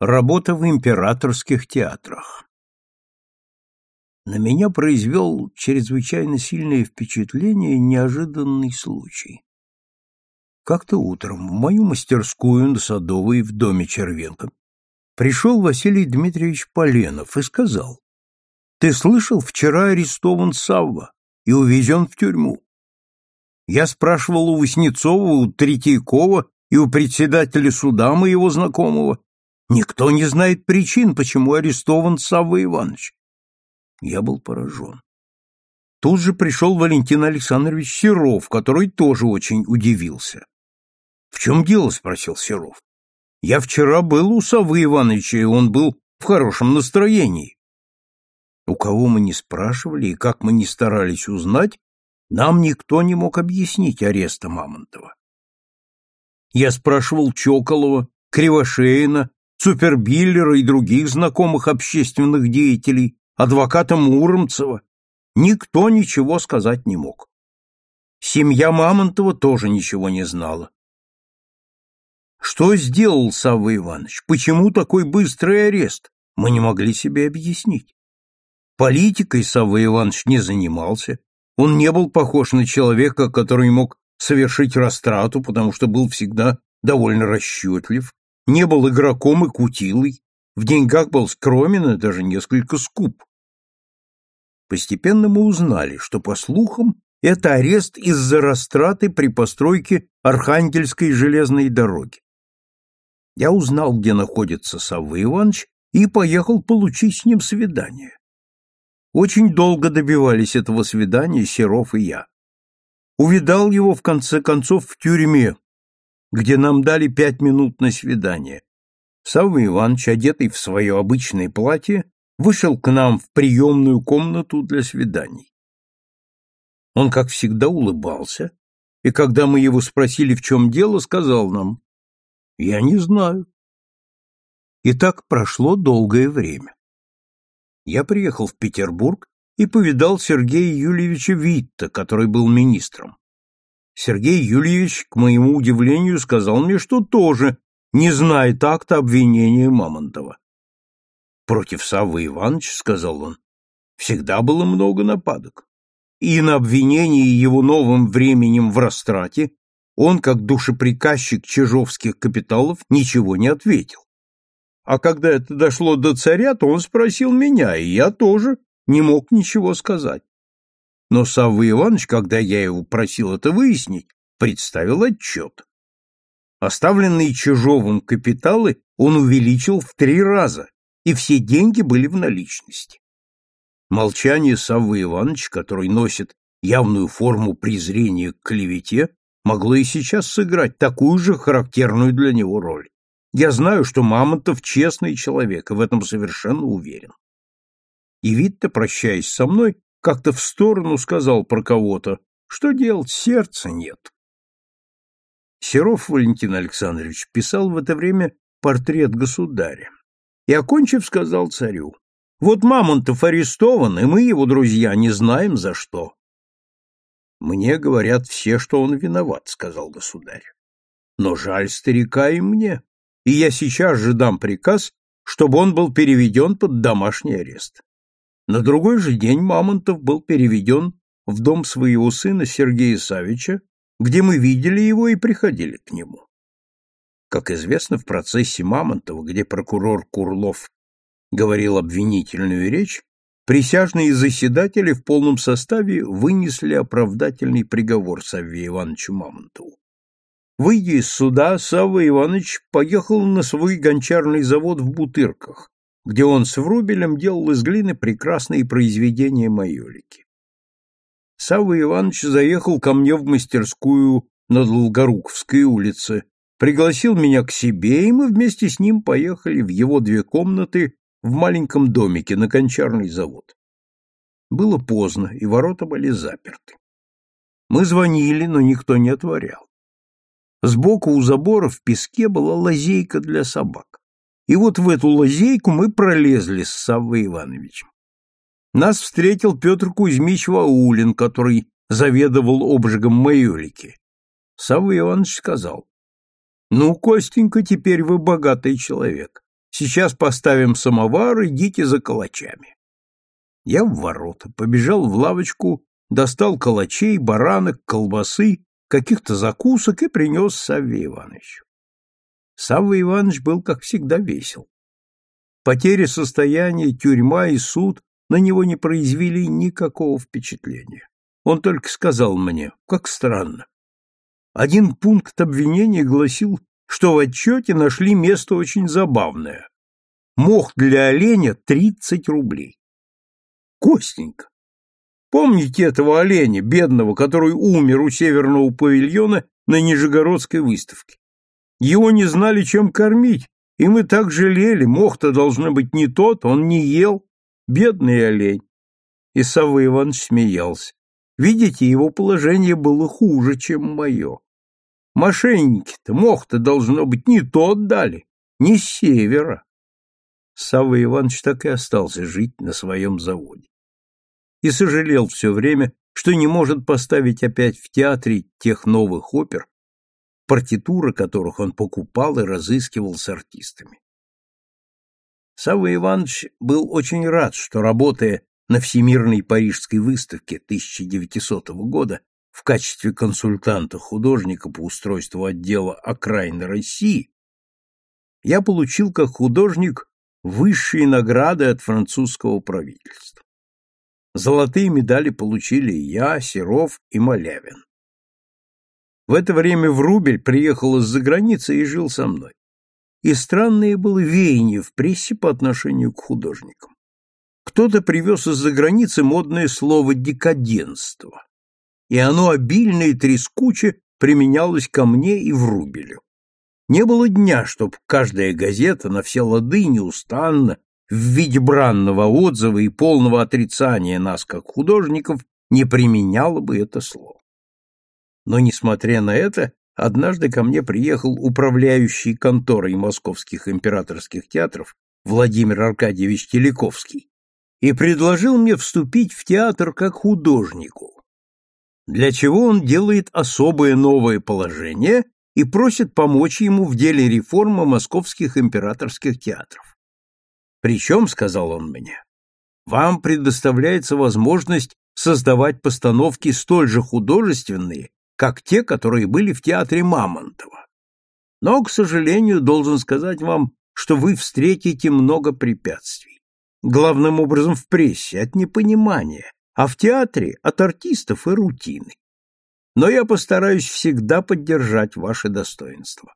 Работа в императорских театрах. На меня произвел чрезвычайно сильное впечатление неожиданный случай. Как-то утром в мою мастерскую на Садовой в доме Червенко пришел Василий Дмитриевич Поленов и сказал, «Ты слышал, вчера арестован Савва и увезен в тюрьму. Я спрашивал у Васнецова, у Третьякова и у председателя суда моего знакомого, Никто не знает причин, почему арестован Савва Иванович. Я был поражен. Тут же пришел Валентин Александрович Серов, который тоже очень удивился. — В чем дело? — спросил Серов. — Я вчера был у Саввы Ивановича, и он был в хорошем настроении. У кого мы не спрашивали и как мы не старались узнать, нам никто не мог объяснить ареста Мамонтова. Я спрашивал Чоколова, Кривошеина, Супербиллера и других знакомых общественных деятелей, адвоката Муромцева. Никто ничего сказать не мог. Семья Мамонтова тоже ничего не знала. Что сделал Савва Иванович? Почему такой быстрый арест? Мы не могли себе объяснить. Политикой Савва Иванович не занимался. Он не был похож на человека, который мог совершить растрату, потому что был всегда довольно расчетлив, не был игроком и кутилой, в деньгах был скромен и даже несколько скуп. Постепенно мы узнали, что, по слухам, это арест из-за растраты при постройке Архангельской железной дороги. Я узнал, где находится Савва Иванович, и поехал получить с ним свидание. Очень долго добивались этого свидания Серов и я. Увидал его, в конце концов, в тюрьме, где нам дали пять минут на свидание. Савва Иванович, одетый в свое обычное платье, вышел к нам в приемную комнату для свиданий. Он, как всегда, улыбался, и когда мы его спросили, в чем дело, сказал нам, «Я не знаю». И так прошло долгое время. Я приехал в Петербург и повидал Сергея Юльевича Витта, который был министром. Сергей Юльевич, к моему удивлению, сказал мне, что тоже не знает акта обвинения Мамонтова. Против Саввы Ивановича, сказал он, всегда было много нападок. И на обвинение его новым временем в растрате он, как душеприказчик чижовских капиталов, ничего не ответил. А когда это дошло до царя, то он спросил меня, и я тоже не мог ничего сказать. Но Савва Иванович, когда я его просил это выяснить, представил отчет. Оставленные Чижовым капиталы он увеличил в три раза, и все деньги были в наличности. Молчание Саввы Ивановича, который носит явную форму презрения к клевете, могло и сейчас сыграть такую же характерную для него роль. Я знаю, что Мамонтов честный человек, и в этом совершенно уверен. И Витта, прощаясь со мной, как-то в сторону сказал про кого-то, что делать, сердца нет. Серов Валентин Александрович писал в это время портрет государя и, окончив, сказал царю, «Вот Мамонтов арестован, и мы, его друзья, не знаем за что». «Мне говорят все, что он виноват», — сказал государь. «Но жаль старика и мне, и я сейчас же дам приказ, чтобы он был переведен под домашний арест». На другой же день Мамонтов был переведен в дом своего сына Сергея Савича, где мы видели его и приходили к нему. Как известно, в процессе Мамонтова, где прокурор Курлов говорил обвинительную речь, присяжные заседатели в полном составе вынесли оправдательный приговор Савве Ивановичу Мамонтову. Выйдя из суда, Савва Иванович поехал на свой гончарный завод в Бутырках, где он с Врубелем делал из глины прекрасные произведения майолики. Савва Иванович заехал ко мне в мастерскую на Долгоруковской улице, пригласил меня к себе, и мы вместе с ним поехали в его две комнаты в маленьком домике на кончарный завод. Было поздно, и ворота были заперты. Мы звонили, но никто не отворял. Сбоку у забора в песке была лазейка для собак. И вот в эту лазейку мы пролезли с Саввой Ивановичем. Нас встретил Петр Кузьмич Ваулин, который заведовал обжигом майолики. Савва Иванович сказал, «Ну, Костенька, теперь вы богатый человек. Сейчас поставим самовар, идите за калачами. Я в ворота, побежал в лавочку, достал калачей, баранок, колбасы, каких-то закусок и принес Савве Ивановичу. Савва Иванович был, как всегда, весел. Потеря состояния, тюрьма и суд на него не произвели никакого впечатления. Он только сказал мне, как странно. Один пункт обвинения гласил, что в отчете нашли место очень забавное. Мох для оленя — 30 рублей. Костенька, помните этого оленя, бедного, который умер у северного павильона на Нижегородской выставке? Его не знали, чем кормить, и мы так жалели, мох-то должно быть не тот, он не ел. Бедный олень. И Савва Иванович смеялся. Видите, его положение было хуже, чем мое. Мошенники-то, мох-то, должно быть, не тот дали, не с севера. Савва Иванович так и остался жить на своем заводе. И сожалел все время, что не может поставить опять в театре тех новых опер, партитуры которых он покупал и разыскивал с артистами. Савва Иванович был очень рад, что, работая на Всемирной Парижской выставке 1900 года в качестве консультанта художника по устройству отдела окраины России, я получил как художник высшие награды от французского правительства. Золотые медали получили я, Серов и Малявин. В это время Врубель приехал из-за границы и жил со мной. И странное было веяние в прессе по отношению к художникам. Кто-то привез из-за границы модное слово «декаденство», и оно обильно и трескуче применялось ко мне и Врубелю. Не было дня, чтоб каждая газета на все лады неустанно, в виде бранного отзыва и полного отрицания нас как художников, не применяла бы это слово. Но, несмотря на это, однажды ко мне приехал управляющий конторой московских императорских театров Владимир Аркадьевич Телековский и предложил мне вступить в театр как художнику, для чего он делает особое новое положение и просит помочь ему в деле реформы московских императорских театров. Причем, сказал он мне, вам предоставляется возможность создавать постановки столь же художественные, как те, которые были в театре Мамонтова. Но, к сожалению, должен сказать вам, что вы встретите много препятствий. Главным образом в прессе, от непонимания, а в театре от артистов и рутины. Но я постараюсь всегда поддержать ваше достоинство.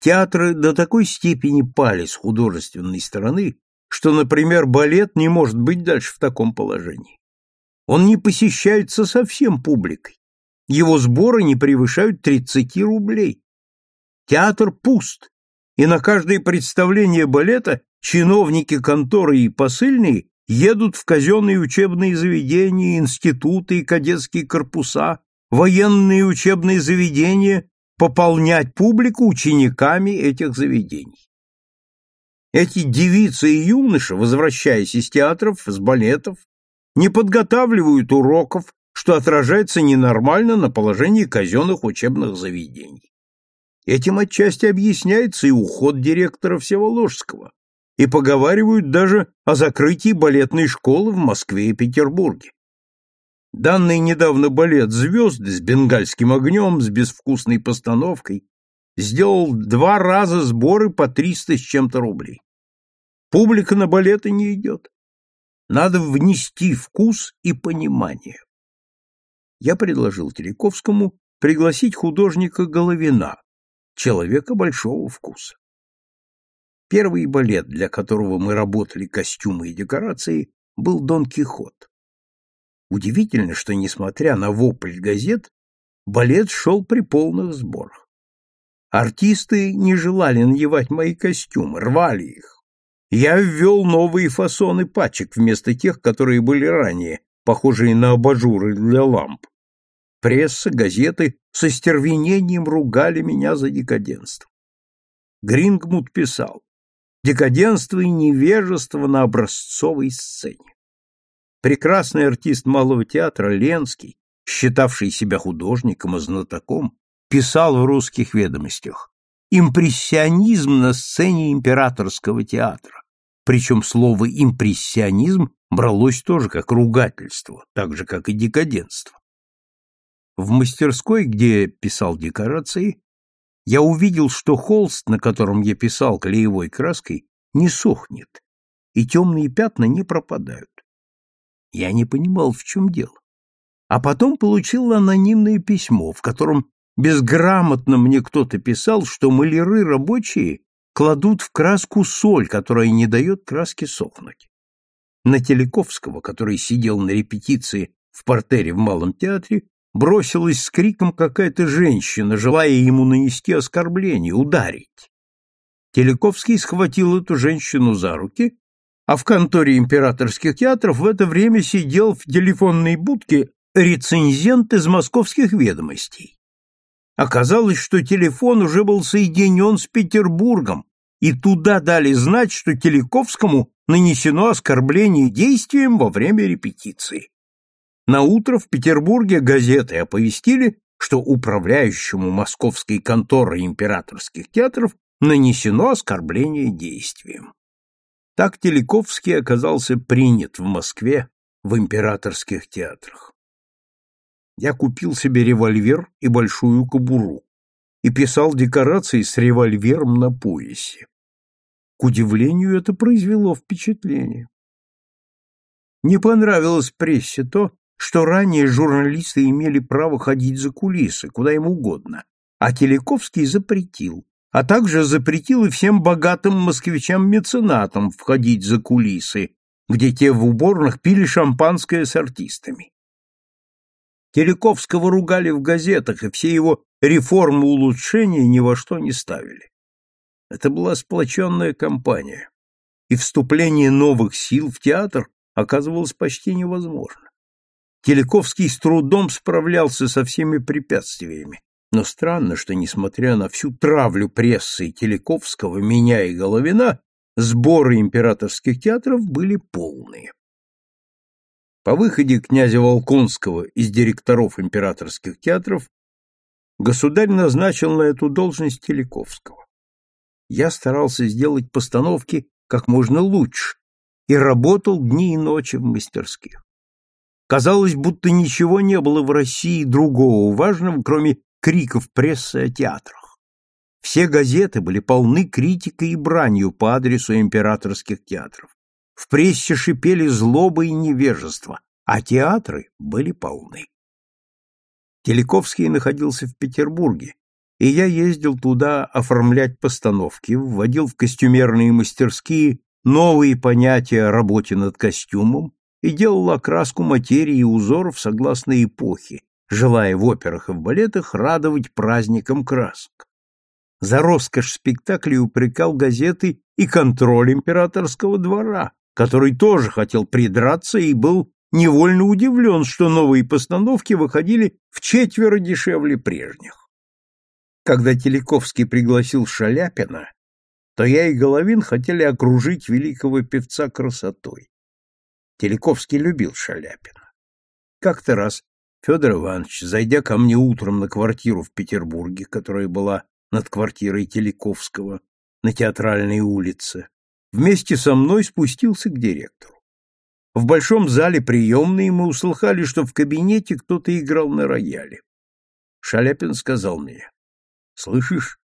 Театры до такой степени пали с художественной стороны, что, например, балет не может быть дальше в таком положении. Он не посещается совсем публикой, его сборы не превышают 30 рублей. Театр пуст, и на каждое представление балета чиновники конторы и посыльные едут в казенные учебные заведения, институты и кадетские корпуса, военные учебные заведения пополнять публику учениками этих заведений. Эти девицы и юноши, возвращаясь из театров, с балетов, не подготавливают уроков, что отражается ненормально на положении казенных учебных заведений. Этим отчасти объясняется и уход директора Всеволожского, и поговаривают даже о закрытии балетной школы в Москве и Петербурге. Данный недавно балет «Звезды» с бенгальским огнем, с безвкусной постановкой, сделал два раза сборы по триста с чем-то рублей. Публика на балеты не идет. Надо внести вкус и понимание я предложил Терековскому пригласить художника Головина, человека большого вкуса. Первый балет, для которого мы работали костюмы и декорации, был «Дон Кихот». Удивительно, что, несмотря на вопль газет, балет шел при полных сборах. Артисты не желали надевать мои костюмы, рвали их. Я ввел новые фасоны пачек вместо тех, которые были ранее, похожие на абажуры для ламп. Пресса, газеты со стервенением ругали меня за декаденство. Грингмут писал «Декаденство и невежество на образцовой сцене». Прекрасный артист малого театра Ленский, считавший себя художником и знатоком, писал в русских ведомостях импрессионизм на сцене императорского театра. Причем слово «импрессионизм» бралось тоже как ругательство, так же, как и декаденство. В мастерской, где писал декорации, я увидел, что холст, на котором я писал клеевой краской, не сохнет, и темные пятна не пропадают. Я не понимал, в чем дело. А потом получил анонимное письмо, в котором безграмотно мне кто-то писал, что маляры рабочие кладут в краску соль, которая не дает краске сохнуть. На Телековского, который сидел на репетиции в портере в Малом театре, бросилась с криком какая-то женщина, желая ему нанести оскорбление, ударить. Телековский схватил эту женщину за руки, а в конторе императорских театров в это время сидел в телефонной будке рецензент из московских ведомостей. Оказалось, что телефон уже был соединен с Петербургом, и туда дали знать, что Телековскому нанесено оскорбление действием во время репетиции. На утро в Петербурге газеты оповестили, что управляющему московской конторой императорских театров нанесено оскорбление действием. Так Телековский оказался принят в Москве в императорских театрах. Я купил себе револьвер и большую кобуру и писал декорации с револьвером на поясе. К удивлению, это произвело впечатление. Не понравилось прессе то, что ранее журналисты имели право ходить за кулисы, куда им угодно, а Телековский запретил, а также запретил и всем богатым москвичам-меценатам входить за кулисы, где те в уборных пили шампанское с артистами. Телековского ругали в газетах, и все его реформы улучшения ни во что не ставили. Это была сплоченная кампания, и вступление новых сил в театр оказывалось почти невозможно. Телековский с трудом справлялся со всеми препятствиями, но странно, что, несмотря на всю травлю прессы Телековского, меня и Головина, сборы императорских театров были полные. По выходе князя Волконского из директоров императорских театров государь назначил на эту должность Телековского. Я старался сделать постановки как можно лучше и работал дни и ночи в мастерских. Казалось, будто ничего не было в России другого важного, кроме криков прессы о театрах. Все газеты были полны критикой и бранью по адресу императорских театров. В прессе шипели злоба и невежество, а театры были полны. Телековский находился в Петербурге, и я ездил туда оформлять постановки, вводил в костюмерные мастерские новые понятия о работе над костюмом, и делал окраску материи и узоров согласно эпохе, желая в операх и в балетах радовать праздникам красок. За роскошь спектаклей упрекал газеты и контроль императорского двора, который тоже хотел придраться и был невольно удивлен, что новые постановки выходили в четверо дешевле прежних. Когда Телековский пригласил Шаляпина, то я и Головин хотели окружить великого певца красотой. Телековский любил Шаляпина. Как-то раз Федор Иванович, зайдя ко мне утром на квартиру в Петербурге, которая была над квартирой Телековского, на Театральной улице, вместе со мной спустился к директору. В большом зале приемной мы услыхали, что в кабинете кто-то играл на рояле. Шаляпин сказал мне, «Слышишь,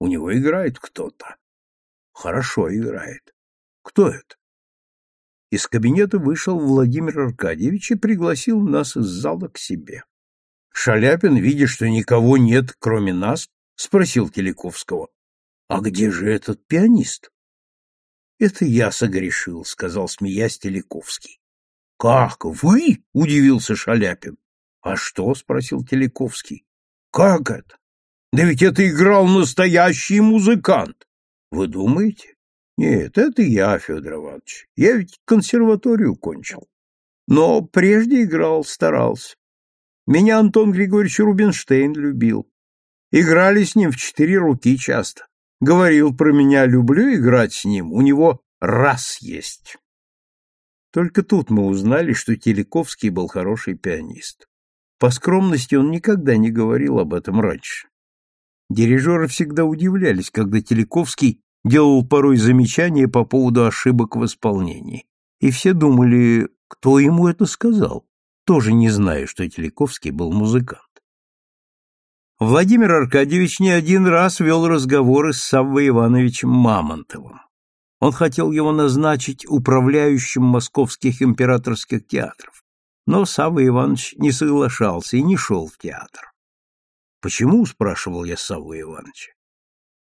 у него играет кто-то. Хорошо играет. Кто это? Из кабинета вышел Владимир Аркадьевич и пригласил нас из зала к себе. Шаляпин, видя, что никого нет, кроме нас, спросил Телековского, «А где же этот пианист?» «Это я согрешил», — сказал, смеясь Телековский. «Как, вы?» — удивился Шаляпин. «А что?» — спросил Телековский. «Как это? Да ведь это играл настоящий музыкант. Вы думаете?» Нет, это я, Федор Иванович. Я ведь консерваторию кончил. Но прежде играл, старался. Меня Антон Григорьевич Рубинштейн любил. Играли с ним в четыре руки часто. Говорил про меня, люблю играть с ним, у него раз есть. Только тут мы узнали, что Телековский был хороший пианист. По скромности он никогда не говорил об этом раньше. Дирижеры всегда удивлялись, когда Телековский делал порой замечания по поводу ошибок в исполнении. И все думали, кто ему это сказал, тоже не зная, что Телековский был музыкант. Владимир Аркадьевич не один раз вел разговоры с Саввой Ивановичем Мамонтовым. Он хотел его назначить управляющим московских императорских театров, но Савва Иванович не соглашался и не шел в театр. «Почему?» — спрашивал я Савва Ивановича.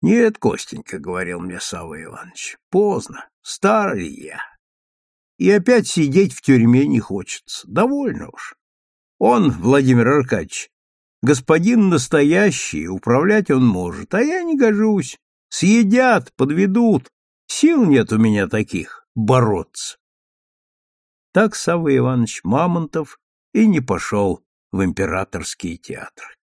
«Нет, Костенька», — говорил мне Савва Иванович, — «поздно, старый я. И опять сидеть в тюрьме не хочется, довольно уж. Он, Владимир Аркадьевич, господин настоящий, управлять он может, а я не гожусь. Съедят, подведут, сил нет у меня таких бороться». Так Савва Иванович Мамонтов и не пошел в императорские театры.